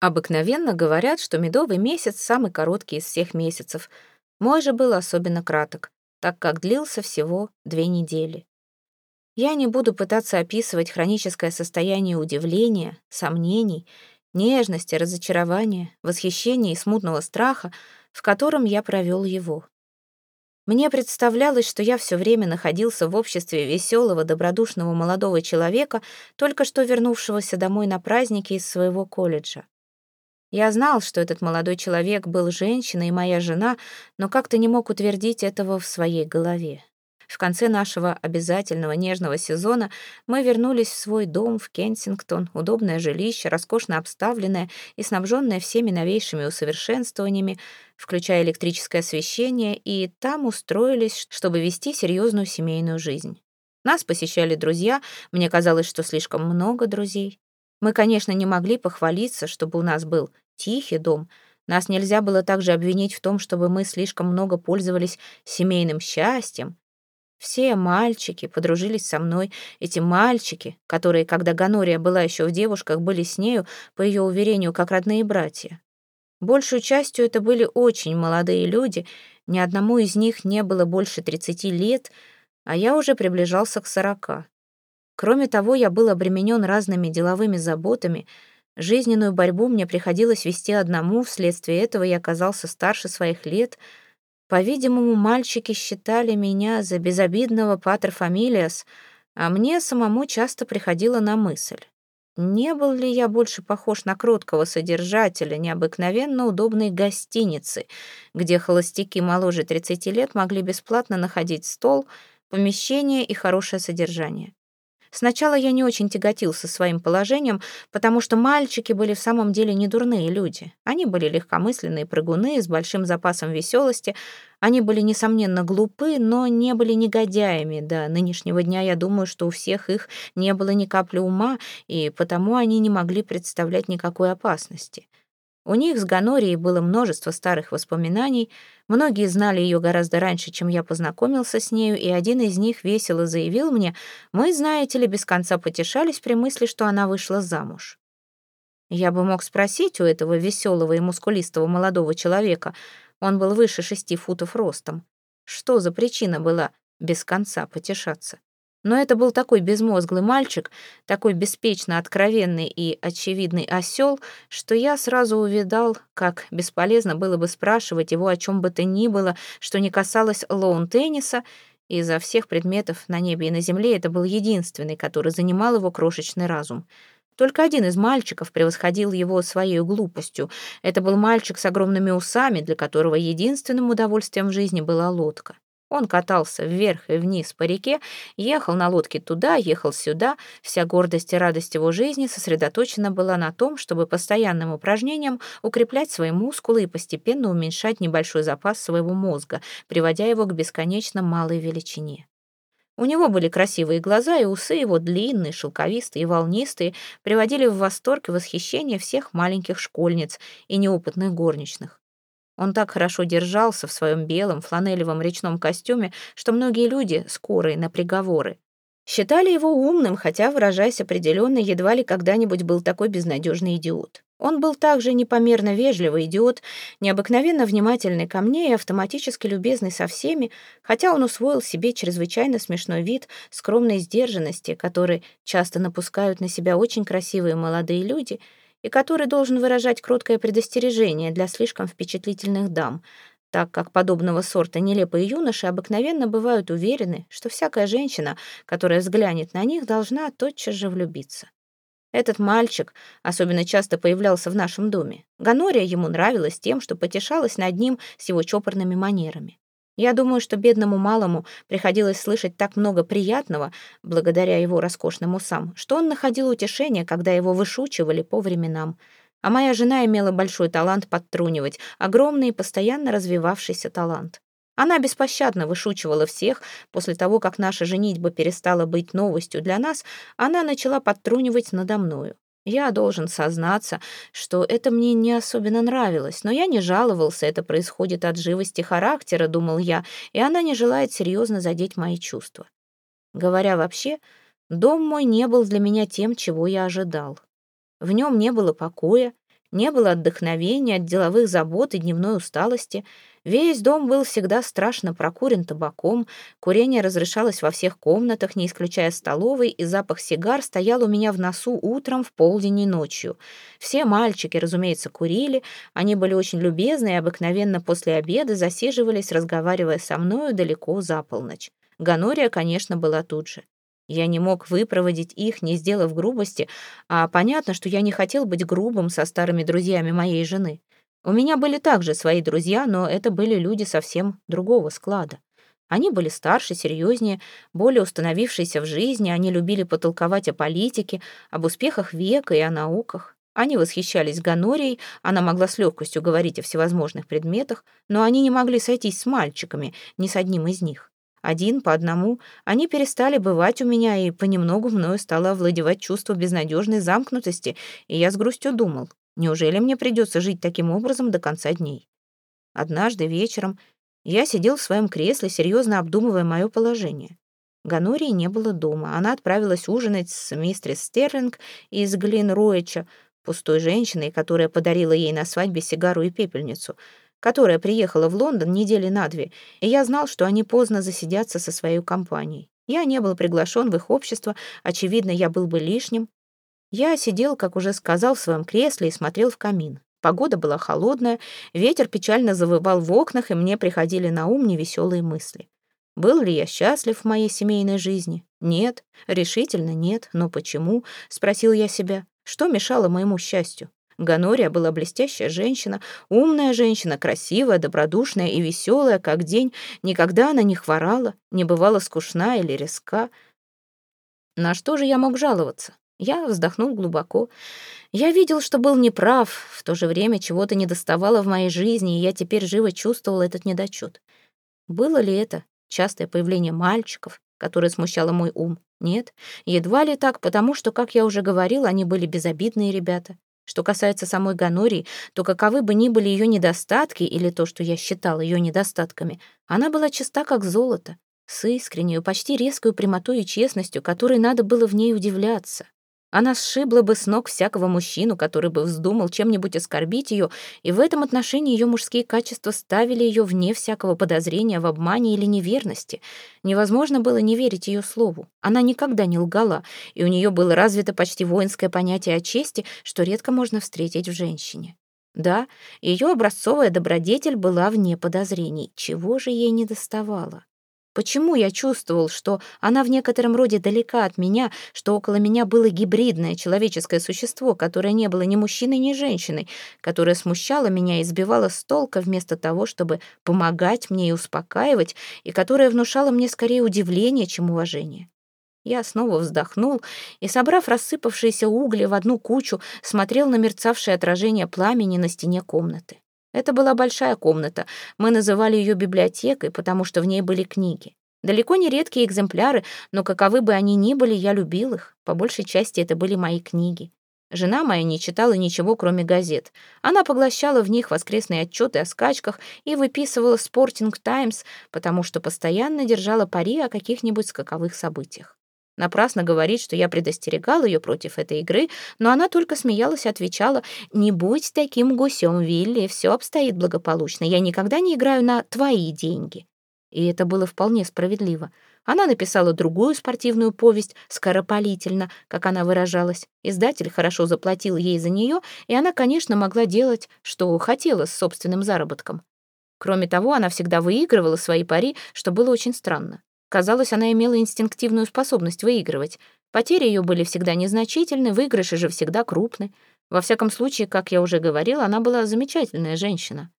Обыкновенно говорят, что медовый месяц самый короткий из всех месяцев. Мой же был особенно краток, так как длился всего две недели. Я не буду пытаться описывать хроническое состояние удивления, сомнений, нежности, разочарования, восхищения и смутного страха, в котором я провел его. Мне представлялось, что я все время находился в обществе веселого, добродушного молодого человека, только что вернувшегося домой на праздники из своего колледжа. Я знал, что этот молодой человек был женщиной и моя жена, но как-то не мог утвердить этого в своей голове. В конце нашего обязательного нежного сезона мы вернулись в свой дом в Кенсингтон, удобное жилище, роскошно обставленное и снабженное всеми новейшими усовершенствованиями, включая электрическое освещение, и там устроились, чтобы вести серьезную семейную жизнь. Нас посещали друзья, мне казалось, что слишком много друзей. Мы, конечно, не могли похвалиться, чтобы у нас был тихий дом. Нас нельзя было также обвинить в том, чтобы мы слишком много пользовались семейным счастьем. Все мальчики подружились со мной. Эти мальчики, которые, когда Ганория была еще в девушках, были с нею, по ее уверению, как родные братья. Большую частью это были очень молодые люди, ни одному из них не было больше 30 лет, а я уже приближался к 40. Кроме того, я был обременен разными деловыми заботами, жизненную борьбу мне приходилось вести одному, вследствие этого я оказался старше своих лет — по-видимому, мальчики считали меня за безобидного патер фамилиас, а мне самому часто приходило на мысль. Не был ли я больше похож на кроткого содержателя необыкновенно удобной гостиницы, где холостяки моложе 30 лет могли бесплатно находить стол, помещение и хорошее содержание? Сначала я не очень тяготился своим положением, потому что мальчики были в самом деле не дурные люди. Они были легкомысленные прыгуны с большим запасом веселости. Они были, несомненно, глупы, но не были негодяями. До нынешнего дня я думаю, что у всех их не было ни капли ума, и потому они не могли представлять никакой опасности. У них с Ганорией было множество старых воспоминаний, многие знали ее гораздо раньше, чем я познакомился с нею, и один из них весело заявил мне, мы, знаете ли, без конца потешались при мысли, что она вышла замуж. Я бы мог спросить у этого веселого и мускулистого молодого человека, он был выше шести футов ростом, что за причина была без конца потешаться. Но это был такой безмозглый мальчик, такой беспечно откровенный и очевидный осел, что я сразу увидал, как бесполезно было бы спрашивать его о чем бы то ни было, что не касалось лоун-тенниса, и изо всех предметов на небе и на земле это был единственный, который занимал его крошечный разум. Только один из мальчиков превосходил его своей глупостью. Это был мальчик с огромными усами, для которого единственным удовольствием в жизни была лодка. Он катался вверх и вниз по реке, ехал на лодке туда, ехал сюда. Вся гордость и радость его жизни сосредоточена была на том, чтобы постоянным упражнением укреплять свои мускулы и постепенно уменьшать небольшой запас своего мозга, приводя его к бесконечно малой величине. У него были красивые глаза, и усы его длинные, шелковистые и волнистые приводили в восторг и восхищение всех маленьких школьниц и неопытных горничных. Он так хорошо держался в своем белом фланелевом речном костюме, что многие люди, скорые на приговоры, считали его умным, хотя, выражаясь определенно, едва ли когда-нибудь был такой безнадежный идиот. Он был также непомерно вежливый идиот, необыкновенно внимательный ко мне и автоматически любезный со всеми, хотя он усвоил себе чрезвычайно смешной вид скромной сдержанности, который часто напускают на себя очень красивые молодые люди — и который должен выражать кроткое предостережение для слишком впечатлительных дам, так как подобного сорта нелепые юноши обыкновенно бывают уверены, что всякая женщина, которая взглянет на них, должна тотчас же влюбиться. Этот мальчик особенно часто появлялся в нашем доме. Ганория ему нравилась тем, что потешалась над ним с его чопорными манерами. Я думаю, что бедному малому приходилось слышать так много приятного, благодаря его роскошным усам, что он находил утешение, когда его вышучивали по временам. А моя жена имела большой талант подтрунивать, огромный и постоянно развивавшийся талант. Она беспощадно вышучивала всех. После того, как наша женитьба перестала быть новостью для нас, она начала подтрунивать надо мною. Я должен сознаться, что это мне не особенно нравилось, но я не жаловался, это происходит от живости характера, думал я, и она не желает серьезно задеть мои чувства. Говоря вообще, дом мой не был для меня тем, чего я ожидал. В нем не было покоя, Не было отдохновения от деловых забот и дневной усталости. Весь дом был всегда страшно прокурен табаком, курение разрешалось во всех комнатах, не исключая столовой, и запах сигар стоял у меня в носу утром, в полдень и ночью. Все мальчики, разумеется, курили, они были очень любезны и обыкновенно после обеда засиживались, разговаривая со мною далеко за полночь. Ганория, конечно, была тут же. Я не мог выпроводить их, не сделав грубости, а понятно, что я не хотел быть грубым со старыми друзьями моей жены. У меня были также свои друзья, но это были люди совсем другого склада. Они были старше, серьезнее, более установившиеся в жизни, они любили потолковать о политике, об успехах века и о науках. Они восхищались Ганорией, она могла с легкостью говорить о всевозможных предметах, но они не могли сойтись с мальчиками, ни с одним из них. Один по одному они перестали бывать у меня, и понемногу мною стало овладевать чувство безнадежной замкнутости, и я с грустью думал, неужели мне придется жить таким образом до конца дней? Однажды вечером я сидел в своем кресле, серьезно обдумывая мое положение. Ганории не было дома. Она отправилась ужинать с мистерис Стерлинг из Глинроича, пустой женщиной, которая подарила ей на свадьбе сигару и пепельницу — которая приехала в Лондон недели на две, и я знал, что они поздно засидятся со своей компанией. Я не был приглашен в их общество, очевидно, я был бы лишним. Я сидел, как уже сказал, в своем кресле и смотрел в камин. Погода была холодная, ветер печально завывал в окнах, и мне приходили на ум невеселые мысли. Был ли я счастлив в моей семейной жизни? Нет, решительно нет. Но почему? Спросил я себя. Что мешало моему счастью? Ганория была блестящая женщина, умная женщина, красивая, добродушная и веселая, как день. Никогда она не хворала, не бывала скучна или резка. На что же я мог жаловаться? Я вздохнул глубоко. Я видел, что был неправ, в то же время чего-то недоставало в моей жизни, и я теперь живо чувствовал этот недочет. Было ли это частое появление мальчиков, которое смущало мой ум? Нет, едва ли так, потому что, как я уже говорил, они были безобидные ребята. Что касается самой Ганории, то каковы бы ни были ее недостатки или то, что я считал ее недостатками, она была чиста как золото, с искренней, почти резкой прямотой и честностью, которой надо было в ней удивляться. Она сшибла бы с ног всякого мужчину, который бы вздумал чем-нибудь оскорбить ее, и в этом отношении ее мужские качества ставили ее вне всякого подозрения в обмане или неверности. Невозможно было не верить ее слову. Она никогда не лгала, и у нее было развито почти воинское понятие о чести, что редко можно встретить в женщине. Да, ее образцовая добродетель была вне подозрений. Чего же ей не доставало? Почему я чувствовал, что она в некотором роде далека от меня, что около меня было гибридное человеческое существо, которое не было ни мужчиной, ни женщиной, которое смущало меня и сбивало с толка вместо того, чтобы помогать мне и успокаивать, и которое внушало мне скорее удивление, чем уважение? Я снова вздохнул и, собрав рассыпавшиеся угли в одну кучу, смотрел на мерцавшее отражение пламени на стене комнаты. Это была большая комната. Мы называли ее библиотекой, потому что в ней были книги. Далеко не редкие экземпляры, но каковы бы они ни были, я любил их. По большей части это были мои книги. Жена моя не читала ничего, кроме газет. Она поглощала в них воскресные отчеты о скачках и выписывала «Спортинг Таймс», потому что постоянно держала пари о каких-нибудь скаковых событиях. Напрасно говорить, что я предостерегал ее против этой игры, но она только смеялась и отвечала, «Не будь таким гусем, Вилли, все обстоит благополучно. Я никогда не играю на твои деньги». И это было вполне справедливо. Она написала другую спортивную повесть, скоропалительно, как она выражалась. Издатель хорошо заплатил ей за нее, и она, конечно, могла делать, что хотела с собственным заработком. Кроме того, она всегда выигрывала свои пари, что было очень странно. Казалось, она имела инстинктивную способность выигрывать. Потери ее были всегда незначительны, выигрыши же всегда крупны. Во всяком случае, как я уже говорила, она была замечательная женщина.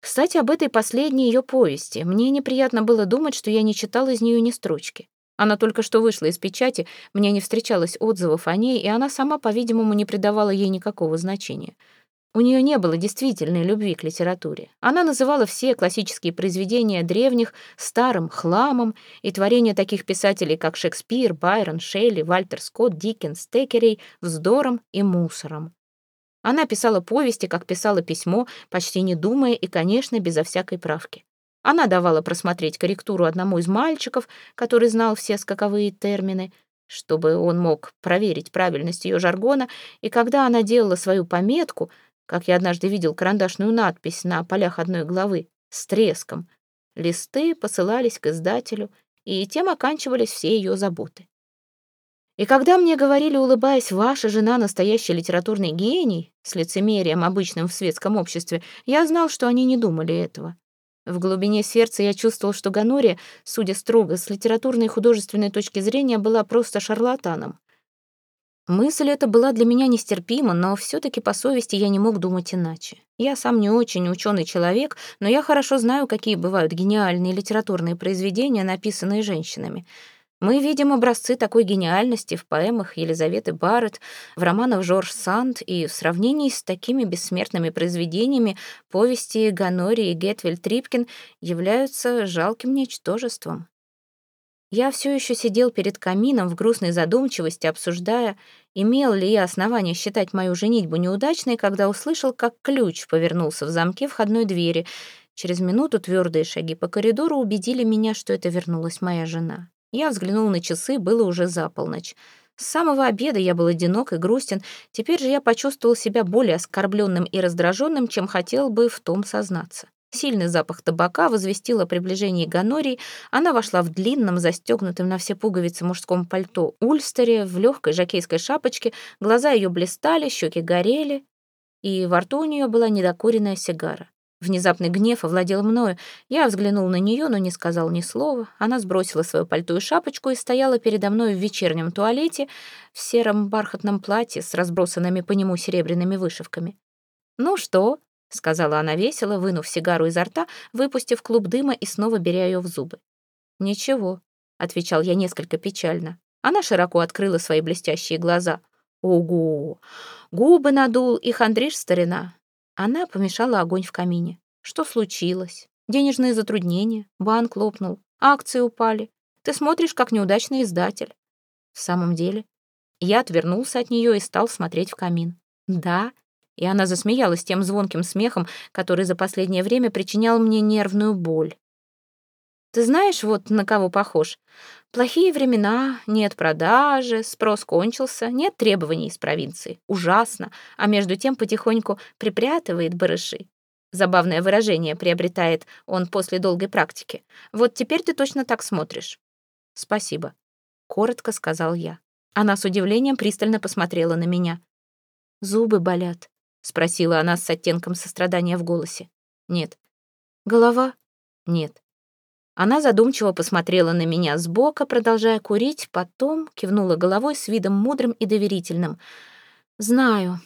Кстати, об этой последней ее повести. Мне неприятно было думать, что я не читал из нее ни строчки. Она только что вышла из печати, мне не встречалось отзывов о ней, и она сама, по-видимому, не придавала ей никакого значения. У нее не было действительной любви к литературе. Она называла все классические произведения древних старым хламом, и творения таких писателей, как Шекспир, Байрон, Шелли, Вальтер Скотт, Диккенс, Текерей, вздором и мусором. Она писала повести, как писала письмо, почти не думая и, конечно, безо всякой правки. Она давала просмотреть корректуру одному из мальчиков, который знал все скаковые термины. чтобы он мог проверить правильность ее жаргона, и когда она делала свою пометку, как я однажды видел карандашную надпись на полях одной главы, с треском, листы посылались к издателю, и тем оканчивались все ее заботы. И когда мне говорили, улыбаясь, «Ваша жена настоящий литературный гений», с лицемерием, обычным в светском обществе, я знал, что они не думали этого. В глубине сердца я чувствовал, что Ганория, судя строго с литературной и художественной точки зрения, была просто шарлатаном. Мысль эта была для меня нестерпима, но все таки по совести я не мог думать иначе. Я сам не очень ученый человек, но я хорошо знаю, какие бывают гениальные литературные произведения, написанные женщинами — мы видим образцы такой гениальности в поэмах Елизаветы Барретт, в романах Жорж Санд и в сравнении с такими бессмертными произведениями повести Ганори и Гетвель Трипкин являются жалким ничтожеством. Я все еще сидел перед камином в грустной задумчивости, обсуждая, имел ли я основания считать мою женитьбу неудачной, когда услышал, как ключ повернулся в замке входной двери. Через минуту твердые шаги по коридору убедили меня, что это вернулась моя жена. Я взглянул на часы, было уже за полночь. С самого обеда я был одинок и грустен, теперь же я почувствовал себя более оскорбленным и раздраженным, чем хотел бы в том сознаться. Сильный запах табака возвестил о приближении Ганории. Она вошла в длинном, застегнутом на все пуговицы мужском пальто Ульстере, в легкой жакейской шапочке, глаза ее блистали, щеки горели, и во рту у нее была недокуренная сигара. Внезапный гнев овладел мною. Я взглянул на нее, но не сказал ни слова. Она сбросила свою пальто и шапочку и стояла передо мной в вечернем туалете в сером бархатном платье с разбросанными по нему серебряными вышивками. «Ну что?» — сказала она весело, вынув сигару изо рта, выпустив клуб дыма и снова беря ее в зубы. «Ничего», — отвечал я несколько печально. Она широко открыла свои блестящие глаза. «Ого! Губы надул и хандришь, старина. Она помешала огонь в камине. Что случилось? Денежные затруднения, банк лопнул, акции упали. Ты смотришь, как неудачный издатель. В самом деле, я отвернулся от нее и стал смотреть в камин. Да, и она засмеялась тем звонким смехом, который за последнее время причинял мне нервную боль. Ты знаешь, вот на кого похож? Плохие времена, нет продажи, спрос кончился, нет требований из провинции. Ужасно. А между тем потихоньку припрятывает барыши. Забавное выражение приобретает он после долгой практики. Вот теперь ты точно так смотришь. Спасибо. Коротко сказал я. Она с удивлением пристально посмотрела на меня. «Зубы болят?» — спросила она с оттенком сострадания в голосе. «Нет». «Голова?» «Нет». Она задумчиво посмотрела на меня сбоку, продолжая курить, потом кивнула головой с видом мудрым и доверительным. «Знаю,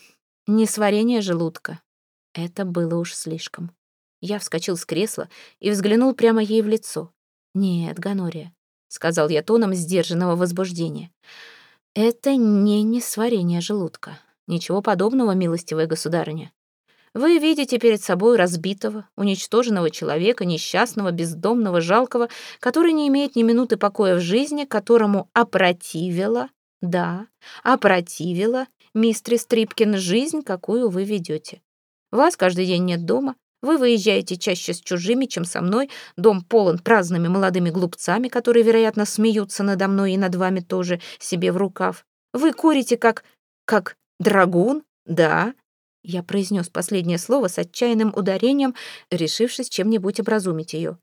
не сварение желудка». Это было уж слишком. Я вскочил с кресла и взглянул прямо ей в лицо. «Нет, Ганория», — сказал я тоном сдержанного возбуждения. «Это не несварение желудка. Ничего подобного, милостивая государыня. Вы видите перед собой разбитого, уничтоженного человека, несчастного, бездомного, жалкого, который не имеет ни минуты покоя в жизни, которому опротивила, да, опротивила мистер Стрипкин жизнь, какую вы ведете. Вас каждый день нет дома, вы выезжаете чаще с чужими, чем со мной, дом полон праздными молодыми глупцами, которые, вероятно, смеются надо мной и над вами тоже себе в рукав. Вы курите как... как драгун, да, я произнес последнее слово с отчаянным ударением, решившись чем-нибудь образумить ее.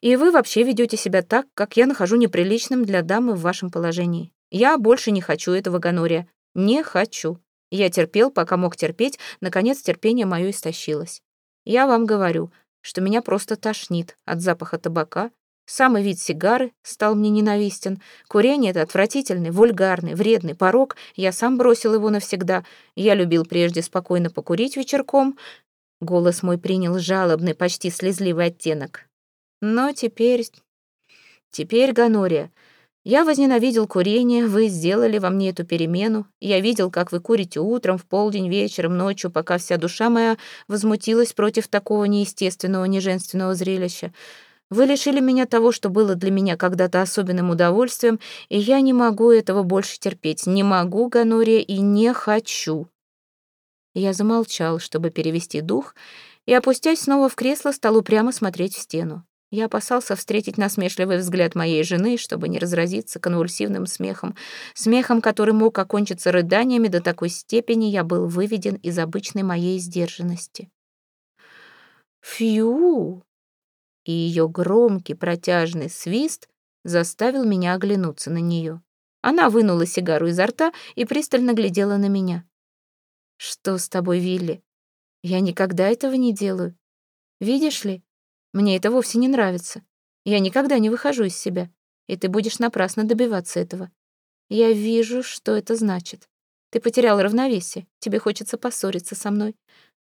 «И вы вообще ведете себя так, как я нахожу неприличным для дамы в вашем положении. Я больше не хочу этого гонория. Не хочу. Я терпел, пока мог терпеть, наконец терпение мое истощилось. Я вам говорю, что меня просто тошнит от запаха табака, Самый вид сигары стал мне ненавистен. Курение — это отвратительный, вульгарный, вредный порог. Я сам бросил его навсегда. Я любил прежде спокойно покурить вечерком. Голос мой принял жалобный, почти слезливый оттенок. Но теперь... Теперь, Ганория, я возненавидел курение, вы сделали во мне эту перемену. Я видел, как вы курите утром, в полдень, вечером, ночью, пока вся душа моя возмутилась против такого неестественного, неженственного зрелища. Вы лишили меня того, что было для меня когда-то особенным удовольствием, и я не могу этого больше терпеть. Не могу, Ганория, и не хочу». Я замолчал, чтобы перевести дух, и, опустясь снова в кресло, стал упрямо смотреть в стену. Я опасался встретить насмешливый взгляд моей жены, чтобы не разразиться конвульсивным смехом, смехом, который мог окончиться рыданиями до такой степени я был выведен из обычной моей сдержанности. «Фью!» И ее громкий протяжный свист заставил меня оглянуться на нее. Она вынула сигару изо рта и пристально глядела на меня. «Что с тобой, Вилли? Я никогда этого не делаю. Видишь ли, мне это вовсе не нравится. Я никогда не выхожу из себя, и ты будешь напрасно добиваться этого. Я вижу, что это значит. Ты потерял равновесие, тебе хочется поссориться со мной,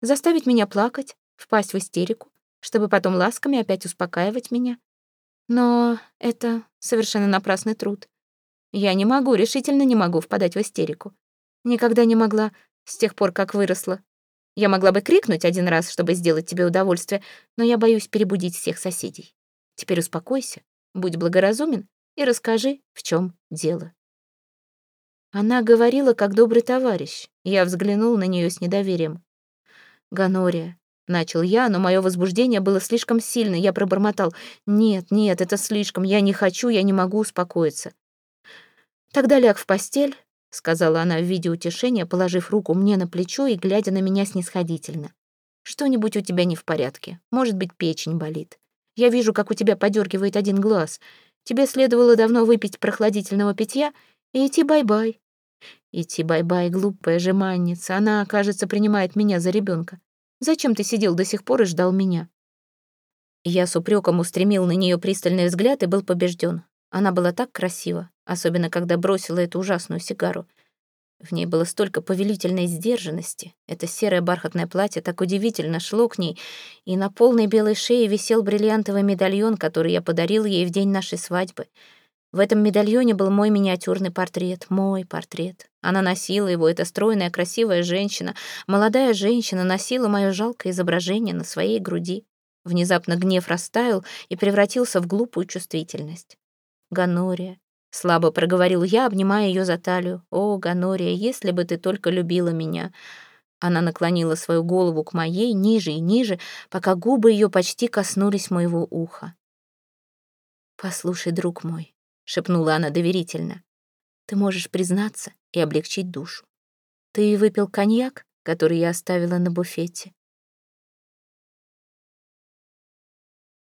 заставить меня плакать, впасть в истерику, чтобы потом ласками опять успокаивать меня. Но это совершенно напрасный труд. Я не могу, решительно не могу впадать в истерику. Никогда не могла с тех пор, как выросла. Я могла бы крикнуть один раз, чтобы сделать тебе удовольствие, но я боюсь перебудить всех соседей. Теперь успокойся, будь благоразумен и расскажи, в чем дело». Она говорила, как добрый товарищ. Я взглянул на нее с недоверием. «Ганория», — начал я, но мое возбуждение было слишком сильно. Я пробормотал. «Нет, нет, это слишком. Я не хочу, я не могу успокоиться». «Тогда ляг в постель, — сказала она в виде утешения, положив руку мне на плечо и глядя на меня снисходительно. «Что-нибудь у тебя не в порядке. Может быть, печень болит. Я вижу, как у тебя подергивает один глаз. Тебе следовало давно выпить прохладительного питья и идти бай-бай». «Идти бай-бай, глупая жеманница. Она, кажется, принимает меня за ребенка. Зачем ты сидел до сих пор и ждал меня?» Я с упреком устремил на нее пристальный взгляд и был побежден. Она была так красива, особенно когда бросила эту ужасную сигару. В ней было столько повелительной сдержанности. Это серое бархатное платье так удивительно шло к ней, и на полной белой шее висел бриллиантовый медальон, который я подарил ей в день нашей свадьбы. В этом медальоне был мой миниатюрный портрет, мой портрет. Она носила его, эта стройная, красивая женщина, молодая женщина носила мое жалкое изображение на своей груди. Внезапно гнев растаял и превратился в глупую чувствительность. Ганория, Слабо проговорил я, обнимая ее за талию. «О, Ганория, если бы ты только любила меня!» Она наклонила свою голову к моей, ниже и ниже, пока губы ее почти коснулись моего уха. «Послушай, друг мой», — шепнула она доверительно, «ты можешь признаться и облегчить душу. Ты выпил коньяк, который я оставила на буфете.